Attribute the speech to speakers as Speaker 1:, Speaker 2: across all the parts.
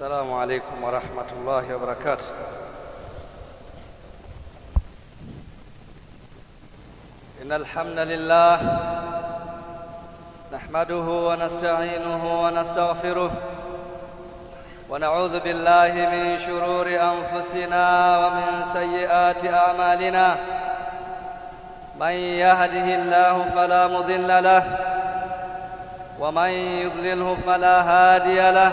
Speaker 1: السلام عليكم ورحمة الله وبركاته إن الحمد لله نحمده ونستعينه ونستغفره ونعوذ بالله من شرور أنفسنا ومن سيئات أعمالنا من يهده الله فلا مضل له ومن يضلله فلا هادي له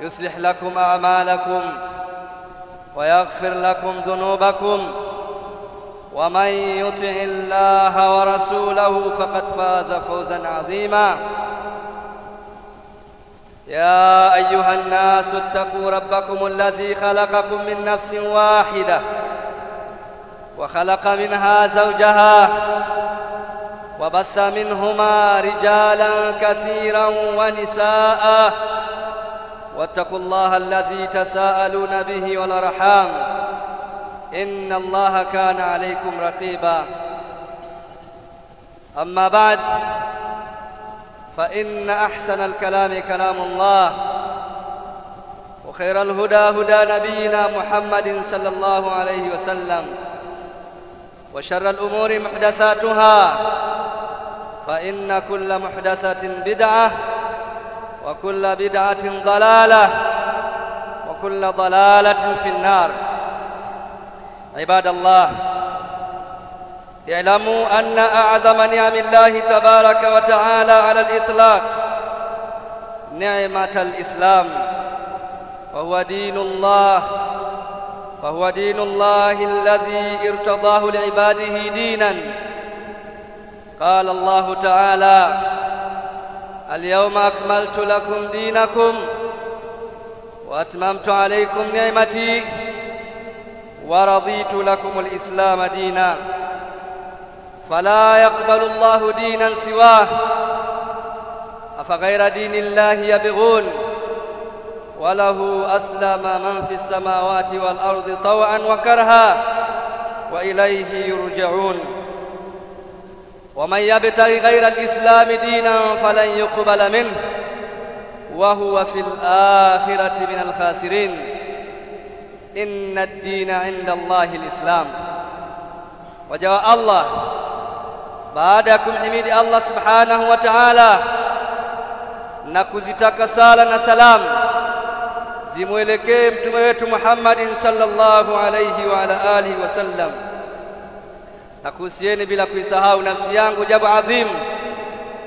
Speaker 1: يصلح لكم أعمالكم ويغفر لكم ذنوبكم ومن يطع الله ورسوله فقد فاز فوزا عظيما يا أيها الناس اتقوا ربكم الذي خلقكم من نفس واحدة وخلق منها زوجها وبث منهما رجالا كثيرا ونساء واتقوا الله الذي تساءلون به والارحام ان الله كان عليكم رقيبا اما بعد فان احسن الكلام كلام الله وخير الهدى هدى نبينا محمد صلى الله عليه وسلم وشر الامور محدثاتها فان كل محدثه بدعه وكل بدعة ضلالة وكل ضلالة في النار عباد الله اعلموا أن أعظم نعم الله تبارك وتعالى على الإطلاق نعمة الإسلام وهو دين الله فهو دين الله الذي ارتضاه لعباده دينا قال الله تعالى اليوم أكملت لكم دينكم وأتممت عليكم نعمتي ورضيت لكم الإسلام دينا فلا يقبل الله دينا سواه أفغير دين الله يبغون وله أسلم من في السماوات والأرض طوعا وكرها وإليه يرجعون ومن يبتغي غير الإسلام دينا فلن يقبل منه وهو في الآخرة من الخاسرين إن الدين عند الله الإسلام وجاء الله بعدكم حميد الله سبحانه وتعالى نكوزتك سالة سلام زمو تويت محمد صلى الله عليه وعلى آله وسلم na kuhusieni bila kuisahau nafsi yangu jambo adhimu,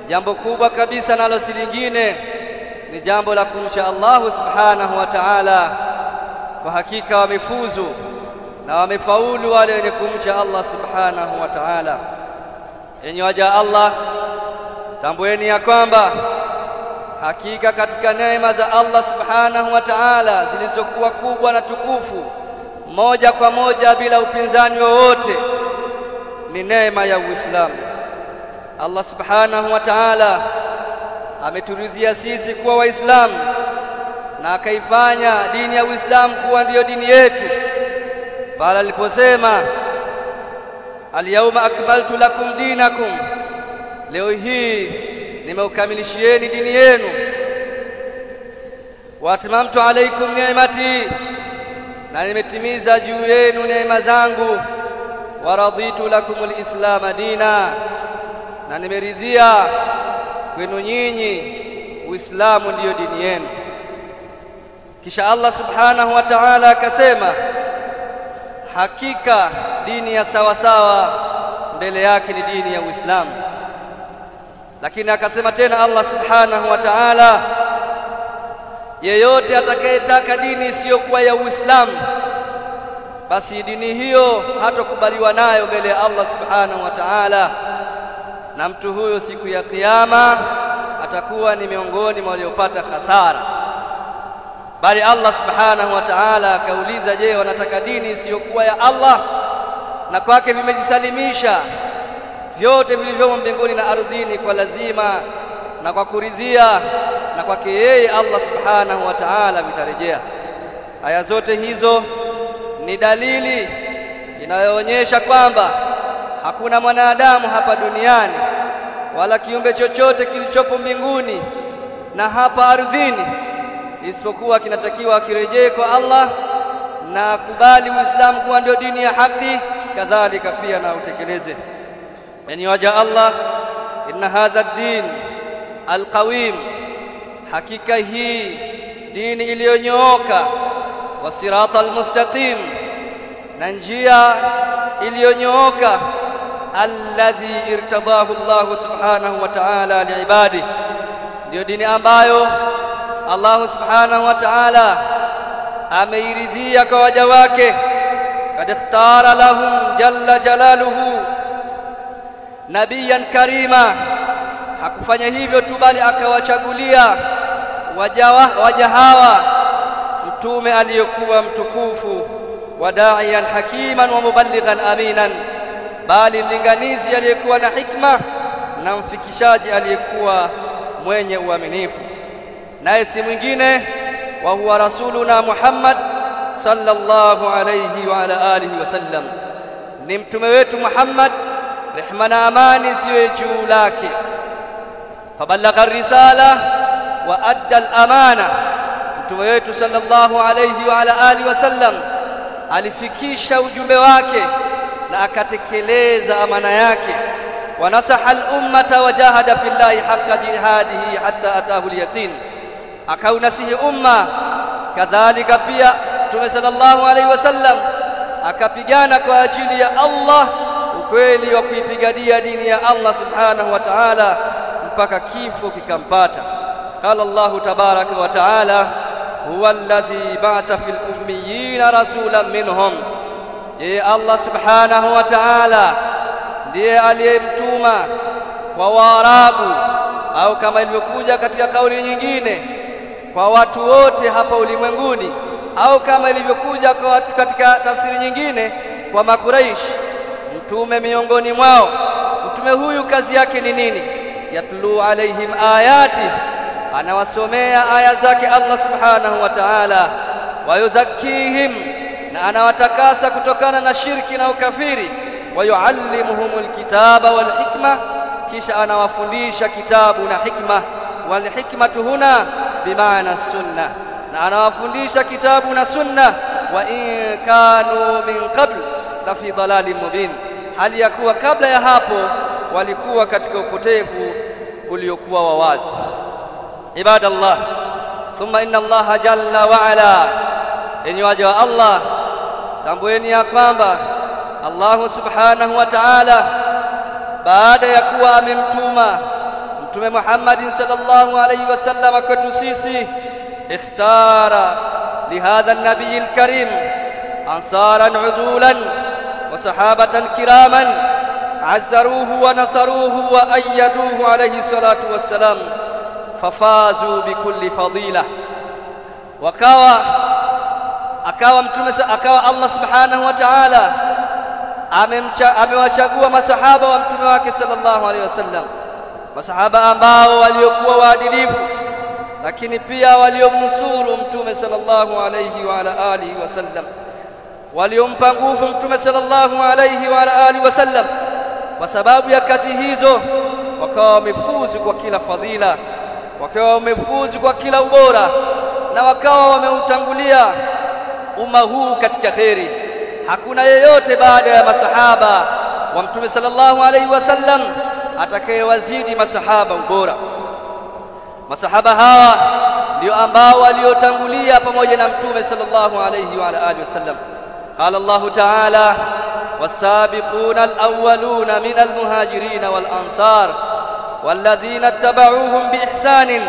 Speaker 1: jambo kubwa kabisa, nalo si lingine ni jambo la kumcha Allahu subhanahu wa ta'ala. Kwa hakika wamefuzu na wamefaulu wale wenye kumcha Allah subhanahu wa ta'ala. Enyi waja Allah, tambueni ya kwamba hakika katika neema za Allah subhanahu wa ta'ala zilizokuwa kubwa na tukufu, moja kwa moja bila upinzani wowote ni neema ya Uislamu. Allah subhanahu wa ta'ala ameturidhia sisi kuwa Waislamu na akaifanya dini ya Uislamu kuwa ndiyo dini yetu, pale aliposema alyawma akmaltu lakum dinakum, leo hii nimeukamilishieni dini yenu, wa alaikum ni'mati, na nimetimiza juu yenu neema zangu waraditu lakum lislama dina na nimeridhia kwenu nyinyi uislamu ndiyo dini yenu kisha Allah subhanahu wa ta'ala akasema hakika dini ya sawa sawa mbele yake ni dini ya Uislamu lakini akasema tena Allah subhanahu wa ta'ala yeyote atakayetaka dini isiyokuwa ya Uislamu basi dini hiyo hatokubaliwa nayo mbele ya Allah subhanahu wa ta'ala, na mtu huyo siku ya kiyama atakuwa ni miongoni mwa waliopata hasara. Bali Allah subhanahu wa ta'ala akauliza, je, wanataka dini isiyokuwa ya Allah? Na kwake vimejisalimisha vyote vilivyomo mbinguni na ardhini kwa lazima na kwa kuridhia, na kwake yeye Allah subhanahu wa ta'ala vitarejea. Aya zote hizo ni dalili inayoonyesha kwamba hakuna mwanadamu hapa duniani wala kiumbe chochote kilichopo mbinguni na hapa ardhini isipokuwa kinatakiwa kirejee kwa Allah na akubali Uislamu kuwa ndio dini ya haki, kadhalika pia na utekeleze. Yani waja Allah, inna hadha ad-din alqawim, hakika hii dini iliyonyooka, wasirata almustaqim na njia iliyonyooka alladhi irtadahu Allahu subhanahu wa ta'ala liibadi, ndiyo dini ambayo allahu subhanahu wa ta'ala ameiridhia kwa waja wake. Kad ikhtara lahum jalla jalaluhu nabiyan karima, hakufanya hivyo tu, bali akawachagulia waja hawa mtume aliyekuwa mtukufu وداعيا حكيما ومبلغا امينا bali mlinganizi aliyekuwa na hikma na mfikishaji aliyekuwa mwenye uaminifu naye si mwingine wa huwa rasuluna Muhammad sallallahu alayhi wa ala alihi wasallam ni mtume wetu Muhammad rehma na amani ziwe juu lake fabalagha risala wa adda al-amana mtume wetu sallallahu alayhi wa ala alihi wasallam alifikisha ujumbe wake na akatekeleza amana yake wanasaha lummata wajahada fi llahi haqqa jihadihi hata atahu al akaunasihi umma kadhalika pia Mtume llahu alaihi wasallam akapigana kwa ajili ya Allah ukweli wa kuipigania dini ya Allah subhanahu wa ta'ala mpaka kifo kikampata qala llahu tabaraka wa ta'ala huwa alladhi ba'atha fil ummiyina rasulan minhum, yeye Allah subhanahu wa ta'ala ndiye aliyemtuma kwa Waarabu au kama ilivyokuja katika kauli nyingine kwa watu wote hapa ulimwenguni au kama ilivyokuja katika tafsiri nyingine kwa Makuraishi, mtume miongoni mwao. Mtume huyu kazi yake ni nini? yatlu alaihim ayati anawasomea aya zake Allah subhanahu wa ta'ala, wayuzakkihim, na anawatakasa kutokana na shirki na ukafiri, wayuallimuhumul kitaba wal hikma, kisha anawafundisha kitabu na hikma. Wal hikmatu huna bimaana sunna, na anawafundisha kitabu na sunna. Wa in kanu min qabl la fi dalalin mubin, hali ya kuwa kabla ya hapo walikuwa katika upotevu uliokuwa wa wazi. عباد الله ثم إن الله جل وعلا إن يواجه الله تنبويني أقوامبا الله سبحانه وتعالى بعد يكوى من توما توم محمد صلى الله عليه وسلم كتسيسي اختار لهذا النبي الكريم أنصارا عدولا وصحابة كراما عزروه ونصروه وأيدوه عليه الصلاة والسلام fafazu bikulli fadila wakawa akawa mtume akawa Allah subhanahu wa ta'ala amewachagua masahaba wa mtume wake sallallahu alaihi wasallam masahaba ambao waliokuwa waadilifu lakini pia waliomnusuru mtume sallallahu alaihi wa ala alihi wasallam waliompa nguvu mtume sallallahu alaihi wa ala alihi wasallam kwa sababu ya kazi hizo wakawa wamefuzu kwa kila fadhila wakawa wamefuzu kwa kila ubora na wakawa wameutangulia umma huu katika kheri. Hakuna yeyote baada ya masahaba wa Mtume sallallahu alaihi wasallam atakayewazidi masahaba ubora. Masahaba hawa ndio ambao waliotangulia pamoja na Mtume sallallahu alaihi wa alihi wasallam. Qala llahu ta'ala was-sabiquna min almuhajirina muhajirin والذين اتبعوهم بإحسان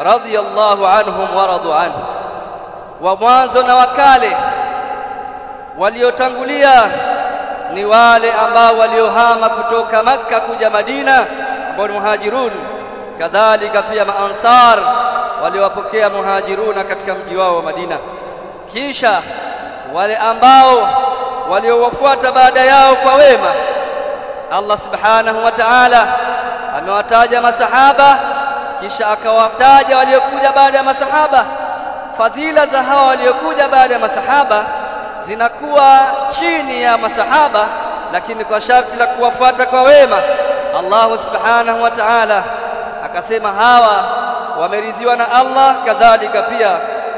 Speaker 1: رضي الله عنهم ورضوا عنه ومwanzo na wakale waliotangulia ni wale ambao waliohama kutoka makka kuja Madina ambao ni muhajirun kadhalika pia maansar waliowapokea muhajiruna katika mji wao wa Madina kisha wale ambao waliowafuata baada yao kwa wema Allah subhanahu wa ta'ala amewataja masahaba kisha akawataja waliokuja baada ya masahaba fadhila za hawa waliokuja baada ya masahaba zinakuwa chini ya masahaba lakini kwa sharti la kuwafuata kwa wema Allah subhanahu wa ta'ala akasema hawa wameridhiwa na Allah kadhalika pia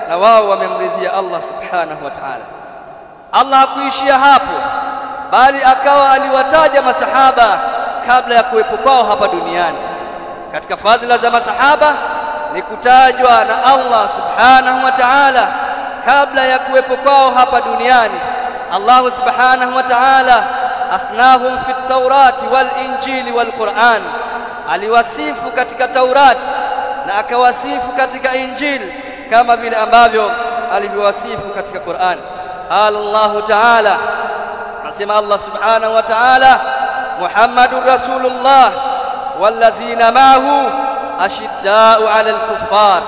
Speaker 1: na wao wamemridhia Allah subhanahu wa ta'ala Allah hakuishia hapo bali akawa aliwataja masahaba kabla ya kuwepo kwao hapa duniani. Katika fadhila za masahaba ni kutajwa na Allah subhanahu wa ta'ala kabla ya kuwepo kwao hapa duniani. Allah subhanahu wa ta'ala athnahum fi at-taurati wal injili wal Qur'an, aliwasifu katika Taurati na akawasifu katika Injili kama vile ambavyo alivyowasifu katika Qur'an. Qala Allah ta'ala, asema Allah subhanahu wa ta'ala محمد رسول الله والذين معه ashiddau ala alkuffar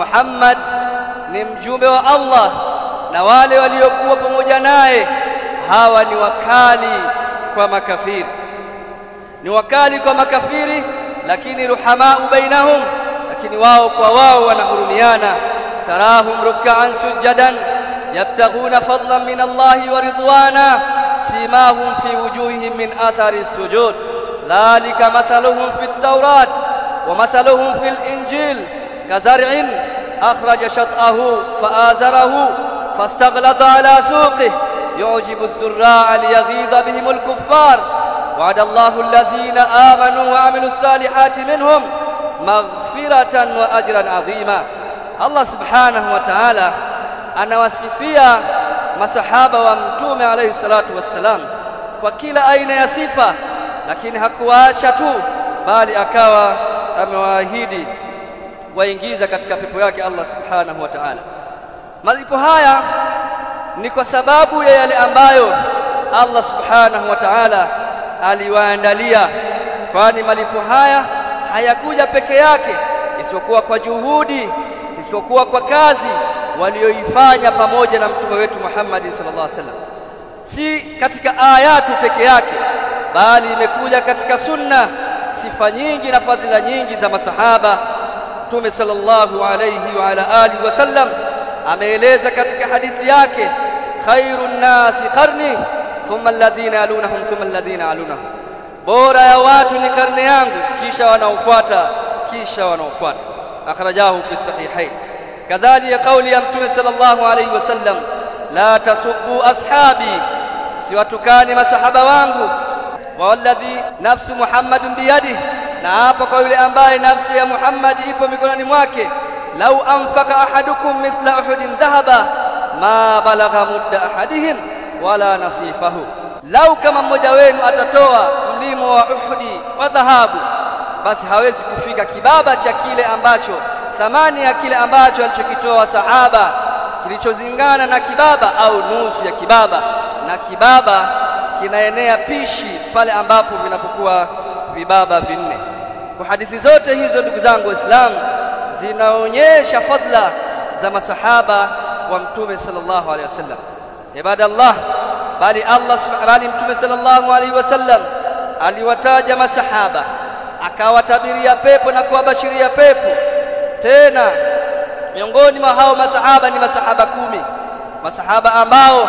Speaker 1: Muhammad ni mjumbe wa Allah na wale waliokuwa pamoja naye hawa ni wakali kwa makafiri ni wakali kwa makafiri lakini ruhamau bainahum lakini wao kwa wao wanahurumiana tarahum ruk'an sujadan yabtaghuna fadlan min Allah wa ridwana سماهم في وجوههم من أثر السجود ذلك مثلهم في التوراة ومثلهم في الإنجيل كزرع أخرج شطأه فآزره فاستغلط على سوقه يعجب الزراع ليغيظ بهم الكفار وعد الله الذين آمنوا وعملوا الصالحات منهم مغفرة وأجرا عظيما الله سبحانه وتعالى أنا anawasifia masahaba wa Mtume alayhi salatu wassalam kwa kila aina ya sifa, lakini hakuwaacha tu, bali akawa amewaahidi kuwaingiza katika pepo yake Allah subhanahu wa ta'ala. Malipo haya ni kwa sababu ya yale ambayo Allah subhanahu wa ta'ala aliwaandalia, kwani malipo haya hayakuja peke yake, isipokuwa kwa juhudi, isipokuwa kwa kazi walioifanya pamoja na mtume wetu Muhammad sallallahu alaihi wasallam si katika ayatu peke yake bali imekuja katika sunna sifa nyingi na fadhila nyingi za masahaba Mtume sallallahu alayhi wa ala alihi wasallam ameeleza katika hadithi yake khairu nasi qarni thumma alladhina yalunahum thumma alladhina yalunahum bora ya watu ni karne yangu kisha wanaofuata kisha wanaofuata akhrajahu fi sahihain kadhalika kauli ya mtume sallallahu alayhi wasallam la tasubbu ashabi siwatukani masahaba wangu walladhi nafsu muhammadin biyadihi na hapo kwa yule ambaye nafsi ya Muhammad ipo mikononi mwake lau anfaka ahadukum mithla uhudin dhahaba ma balagha mudda ahadihim wala nasifahu lau kama mmoja wenu atatoa mlimo wa uhudi wa dhahabu basi hawezi kufika kibaba cha kile ambacho thamani ya kile ambacho alichokitoa sahaba kilichozingana na kibaba au nusu ya kibaba, na kibaba kinaenea pishi pale ambapo vinapokuwa vibaba vinne. Kwa hadithi zote hizo, ndugu zangu Waislamu, zinaonyesha fadla za masahaba wa Mtume sallallahu alaihi wasallam. Ibadallah, bali Allah bali Mtume sallallahu alaihi wasallam aliwataja masahaba akawatabiria pepo na kuwabashiria pepo tena miongoni mwa hao masahaba ni masahaba kumi masahaba ambao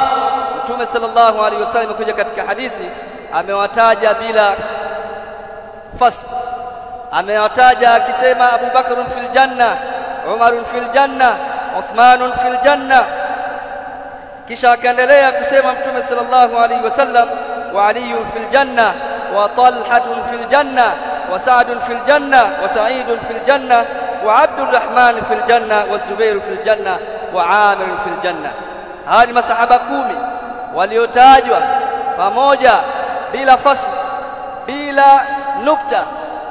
Speaker 1: mtume sallallahu alaihi wasallam kuja katika hadithi amewataja bila fas amewataja akisema Abu Bakr fil janna Umar fil janna Uthman fil janna kisha akaendelea kusema mtume sallallahu alaihi wasallam wa Ali fil janna wa Talha fil janna wa Sa'd fil janna wa Sa'id fil janna وعبد الرحمن في الجنة والزبير في الجنة وعامر في الجنة hawa ni masahaba kumi waliotajwa pamoja bila fasl bila nukta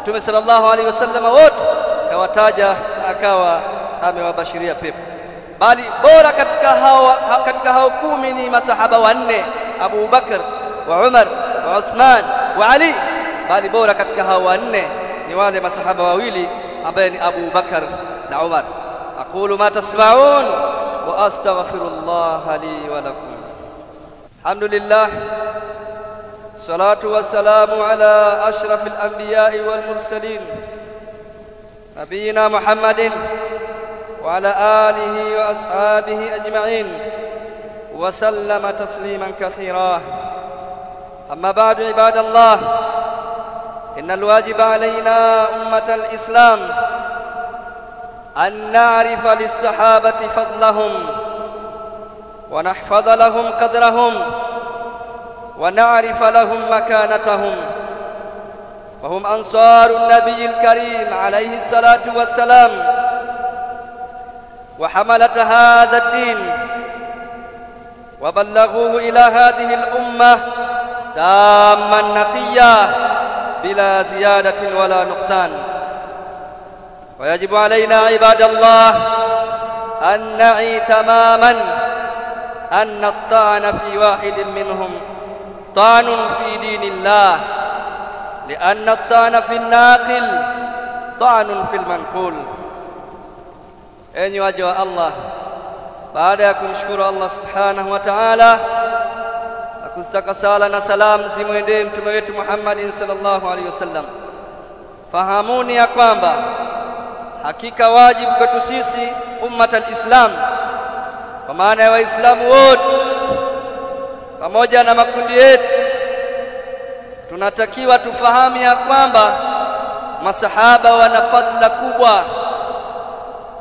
Speaker 1: Mtume sallallahu alaihi wasallam wote kawataja akawa amewabashiria pepo bali bora katika hao katika hao kumi ni masahaba wanne Abu Bakar wa Umar wa Uthman wa Ali bali bora katika hao wanne ni wale masahaba wawili أبين أبو بكر وعمر أقول ما تسمعون وأستغفر الله لي ولكم الحمد لله الصلاة والسلام على أشرف الأنبياء والمرسلين نبينا محمد وعلى آله وأصحابه أجمعين وسلم تسليما كثيرا أما بعد عباد الله إن الواجب علينا أمة الإسلام أن نعرف للصحابة فضلهم ونحفظ لهم قدرهم ونعرف لهم مكانتهم وهم أنصار النبي الكريم عليه الصلاة والسلام وحملة هذا الدين وبلغوه إلى هذه الأمة تاما نقيا بلا زيادة ولا نقصان ويجب علينا عباد الله أن نعي تماما أن الطعن في واحد منهم طعن في دين الله لأن الطعن في الناقل طعن في المنقول أن يواجه الله بعد أن الله سبحانه وتعالى kuzitaka sala na salamu zimwendee mtume wetu Muhammadin sallallahu alaihi wasallam. Fahamuni ya kwamba hakika wajibu kwetu sisi ummat alislam, kwa maana ya Waislamu wote pamoja na makundi yetu, tunatakiwa tufahamu ya kwamba masahaba wana fadhila kubwa,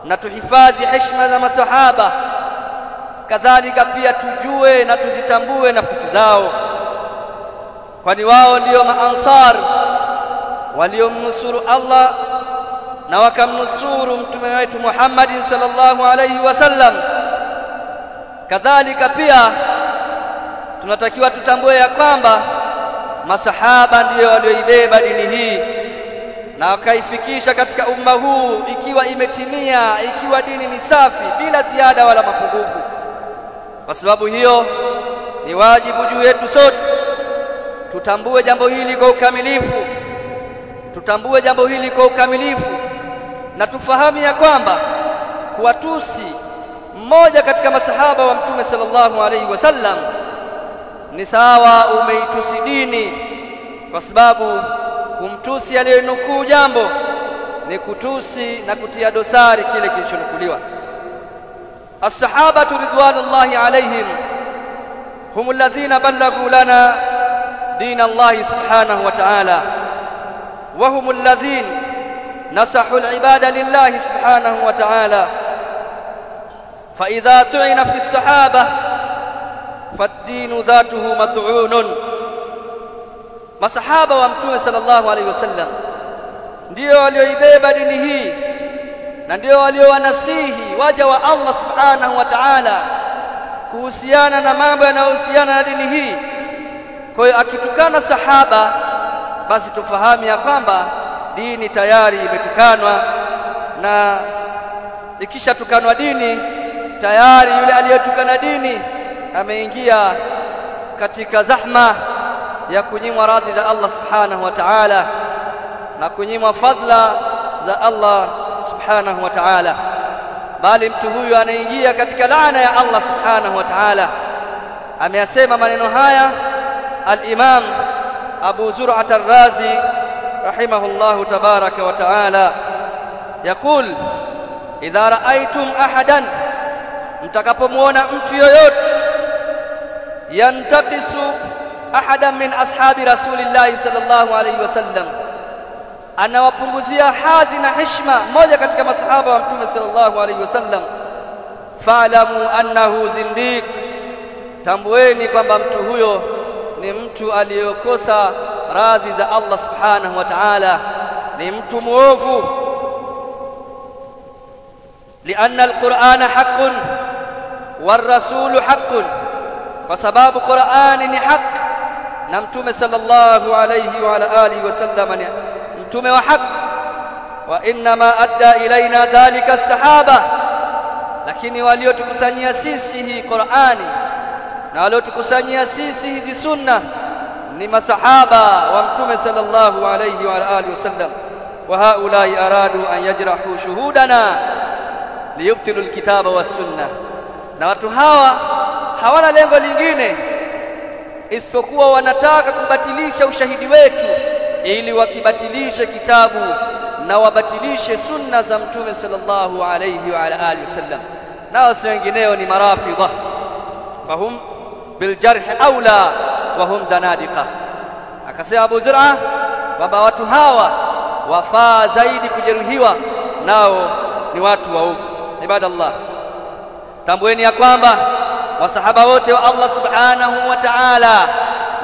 Speaker 1: na tuhifadhi heshima za masahaba. Kadhalika pia tujue na tuzitambue nafsi zao kwani wao ndio maansar waliomnusuru Allah na wakamnusuru mtume wetu Muhammad sallallahu alayhi wasallam kadhalika pia tunatakiwa tutambue ya kwamba masahaba ndiyo walioibeba dini hii na wakaifikisha katika umma huu ikiwa imetimia ikiwa dini ni safi bila ziada wala mapungufu kwa sababu hiyo ni wajibu juu yetu sote tutambue jambo hili kwa ukamilifu, tutambue jambo hili kwa ukamilifu na tufahamu ya kwamba kuwatusi mmoja katika masahaba wa Mtume sallallahu alaihi wasallam ni sawa umeitusi dini, kwa sababu kumtusi aliyenukuu jambo ni kutusi na kutia dosari kile kilichonukuliwa. As-sahabatu ridwanullahi alaihim هم الذين بلغوا لنا دين الله سبحانه وتعالى وهم الذين نسحوا العباد لله سبحانه وتعالى فإذا تعن في الصحابة فالدين ذاته مطعون ما صحابة ومتون صلى الله عليه وسلم ndio walioibeba dini hii na ndio waliowanasihi waja wa allah subhanahu kuhusiana na mambo yanayohusiana na dini hii. Kwa hiyo akitukana sahaba, basi tufahamu ya kwamba dini tayari imetukanwa, na ikishatukanwa dini tayari yule aliyetukana dini ameingia katika zahma ya kunyimwa radhi za Allah subhanahu wa ta'ala na kunyimwa fadhila za Allah subhanahu wa ta'ala. bali mtu huyu anaingia katika laana ya Allah subhanahu wa ta'ala ameyasema maneno haya al-Imam Abu Zur'a al-Razi rahimahullah tabaraka wa ta'ala yakul idha ra'aytum ahadan mtakapomuona mtu yoyote yantaqisu ahadan min ashabi rasulillahi sallallahu alayhi wasallam anawapunguzia hadhi na heshima moja katika masahaba wa mtume sallallahu alaihi wasallam faalamu annahu zindiq tambueni kwamba mtu huyo ni mtu aliyokosa radhi za Allah subhanahu wa ta'ala ni mtu muovu lianna alqur'ana haqqun warasulu haqqun kwa sababu qur'ani ni haki na mtume sallallahu alayhi wa ala alihi wasallam ni mtume wa haki wa inma adda ilaina dhalika sahaba lakini waliotukusanyia sisi hii Qur'ani na waliotukusanyia sisi hizi sunna ni masahaba wa mtume sallallahu alayhi wa alihi wasallam wa haulai aradu an yajrahu shuhudana liyubtilu alkitaba wassunna na watu hawa hawana lengo lingine isipokuwa wanataka kubatilisha ushahidi wetu ili wakibatilishe kitabu na wabatilishe sunna za mtume sallallahu alayhi wa ala alihi wasallam nao wasi wengineo ni marafidha fahum biljarh aula wa hum zanadiqa akasema Abu Zur'a kwamba watu hawa wafaa zaidi kujeruhiwa nao ni watu waovu ibadallah tambueni ya kwamba wasahaba wote wa Allah subhanahu wa ta'ala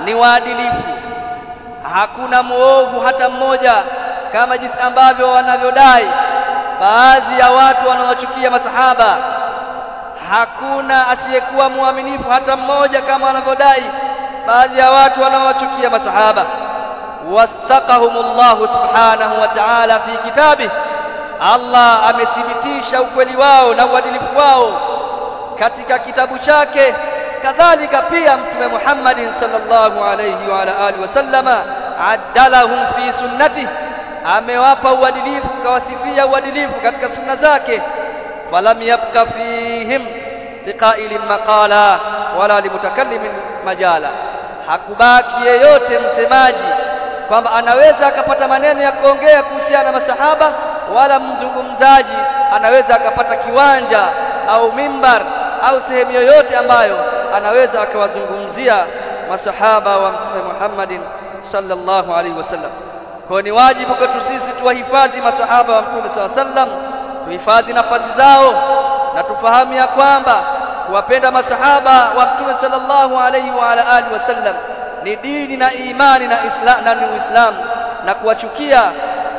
Speaker 1: ni waadilifu hakuna muovu hata mmoja kama jinsi ambavyo wanavyodai baadhi ya watu wanaowachukia masahaba. Hakuna asiyekuwa mwaminifu hata mmoja kama wanavyodai baadhi ya watu wanaowachukia masahaba. Wathaqahumullahu subhanahu wa ta'ala fi kitabi Allah amethibitisha ukweli wao na uadilifu wao katika kitabu chake kadhalika pia mtume Muhammad sallallahu alayhi wa ala alihi wasallama addalahum fi sunnatihi amewapa uadilifu kawasifia uadilifu katika sunna zake falam yabqa fihim liqailin maqala wala limutakallimin majala hakubaki yeyote msemaji kwamba anaweza akapata maneno ya kuongea kuhusiana na masahaba wala mzungumzaji anaweza akapata kiwanja au mimbar au sehemu yoyote ambayo anaweza akawazungumzia masahaba wa mtume Muhammadin sallallahu alaihi wasallam. Kwa ni wajibu kwetu sisi tuwahifadhi masahaba wa mtume sallallahu alaihi wasallam, tuhifadhi nafasi zao na tufahamu ya kwamba kuwapenda masahaba wa mtume sallallahu alaihi wa ala alihi wasallam ni dini na imani na isla, na ni Uislamu na kuwachukia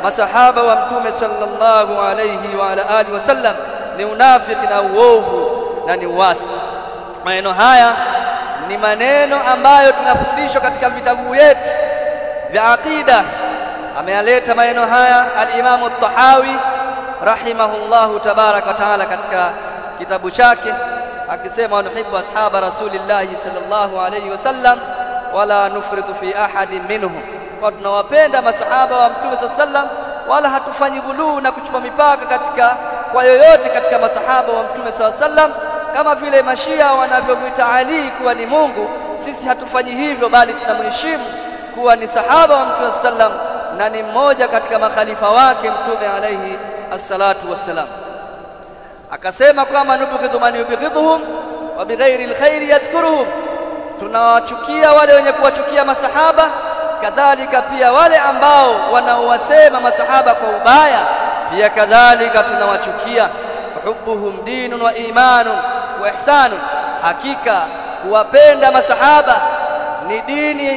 Speaker 1: masahaba wa mtume sallallahu alaihi wa ala alihi wasallam ni unafiki na uovu na ni uasi. Maneno haya ni maneno ambayo tunafundishwa katika vitabu vyetu vya aqida. amealeta maneno haya alimamu imamu at-Tahawi rahimahullahu tabaraka wa taala katika kitabu chake akisema nuhibbu ashaba rasulillahi sallallahu alayhi wasallam wala nufritu fi ahadin minhum, kwa tunawapenda masahaba wa mtume saa sallam wala hatufanyi ghuluu na kuchupa mipaka katika kwa yoyote katika masahaba wa mtume sallam kama vile mashia wanavyomwita Ali kuwa ni Mungu, sisi hatufanyi hivyo, bali tunamheshimu kuwa ni sahaba wa Mtume sallam na ni mmoja katika makhalifa wake Mtume alaihi assalatu wassalam. Akasema kwamba nubghidhu man yubghidhuhum wa bighairi alkhairi yadhkuruhum, tunawachukia wale wenye kuwachukia masahaba, kadhalika pia wale ambao wanaowasema masahaba kwa ubaya, pia kadhalika tunawachukia hubbuhum dinun wa imanun wa ihsanun, hakika kuwapenda masahaba ni dini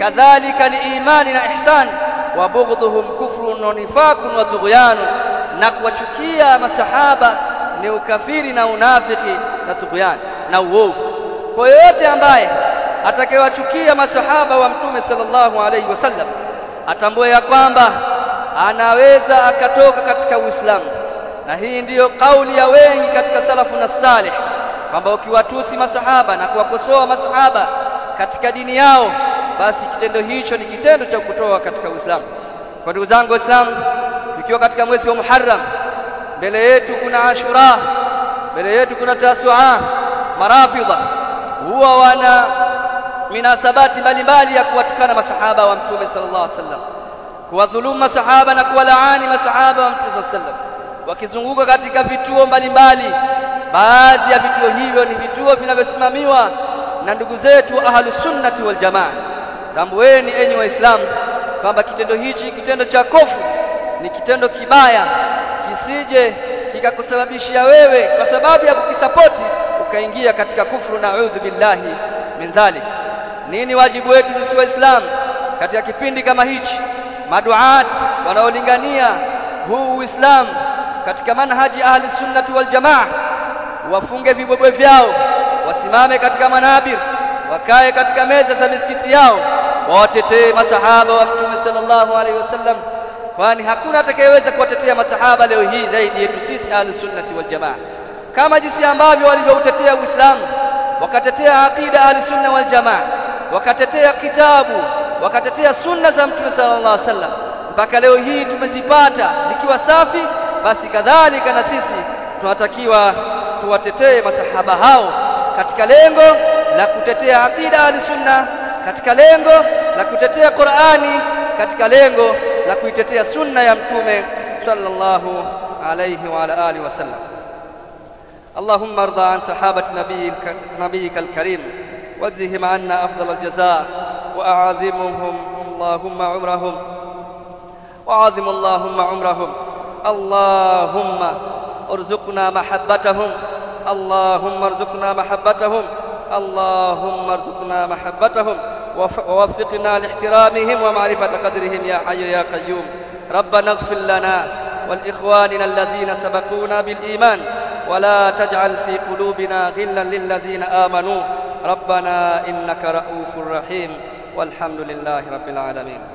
Speaker 1: kadhalika ni imani na ihsani. Wa bughdhuhum kufrun wa nifaqun wa tughyan na kuwachukia masahaba ni ukafiri na unafiki na tughyan na uovu. Kwa yoyote ambaye atakayewachukia masahaba wa Mtume sallallahu alayhi wasallam atambue ya kwamba anaweza akatoka katika Uislamu na hii ndiyo kauli ya wengi katika salafu na salih kwamba ukiwatusi masahaba na kuwakosoa masahaba katika dini yao basi kitendo hicho ni kitendo cha kutoa katika Uislamu. Kwa ndugu zangu Waislamu, tukiwa katika mwezi wa Muharram, mbele yetu kuna Ashura, mbele yetu kuna Tasua. Marafidha huwa wana minasabati mbalimbali ya kuwatukana masahaba wa Mtume sallallahu alaihi wasallam, kuwadhulumu masahaba na kuwalaani masahaba wa Mtume sallallahu alaihi wasallam wakizunguka katika vituo mbalimbali. Baadhi ya vituo hivyo ni vituo vinavyosimamiwa na ndugu zetu Ahlu Sunnati wal Jamaa. Tambueni enyi Waislamu kwamba kitendo hichi, kitendo cha kofu, ni kitendo kibaya, kisije kikakusababishia wewe kwa sababu ya kukisapoti ukaingia katika kufuru, na audhu billahi min dhalik. Nini wajibu wetu sisi Waislamu katika kipindi kama hichi? maduati wanaolingania huu Uislamu katika manhaji ahli sunnati wal jamaa wafunge vibwebwe vyao wasimame katika manabir wakae katika meza za misikiti yao watetee masahaba wa mtume sallallahu alaihi wasallam kwani hakuna atakayeweza kuwatetea masahaba leo hii zaidi yetu sisi ahli sunnati wal jamaa kama jinsi ambavyo walivyoutetea Uislamu wakatetea aqida ahli sunna wal jamaa wakatetea kitabu wakatetea sunna za mtume sallallahu alaihi wasallam mpaka leo hii tumezipata zikiwa safi basi kadhalika na sisi tunatakiwa tuwatetee masahaba hao katika lengo la kutetea akida al-sunna katika lengo la kutetea Qur'ani katika lengo la kuitetea sunna ya mtume sallallahu alayhi wa ala alihi wasallam اللهم ارضى عن صحابة نبي نبيك الكريم واجزهم عنا أفضل الجزاء وأعظمهم اللهم عمرهم وعظم اللهم عمرهم اللهم ارزقنا محبتهم اللهم ارزقنا محبتهم اللهم ارزقنا محبتهم ووفقنا لاحترامهم ومعرفة قدرهم يا حي يا قيوم ربنا اغفر لنا ولإخواننا الذين سبقونا بالإيمان ولا تجعل في قلوبنا غلا للذين آمنوا ربنا إنك رؤوف رحيم والحمد لله رب العالمين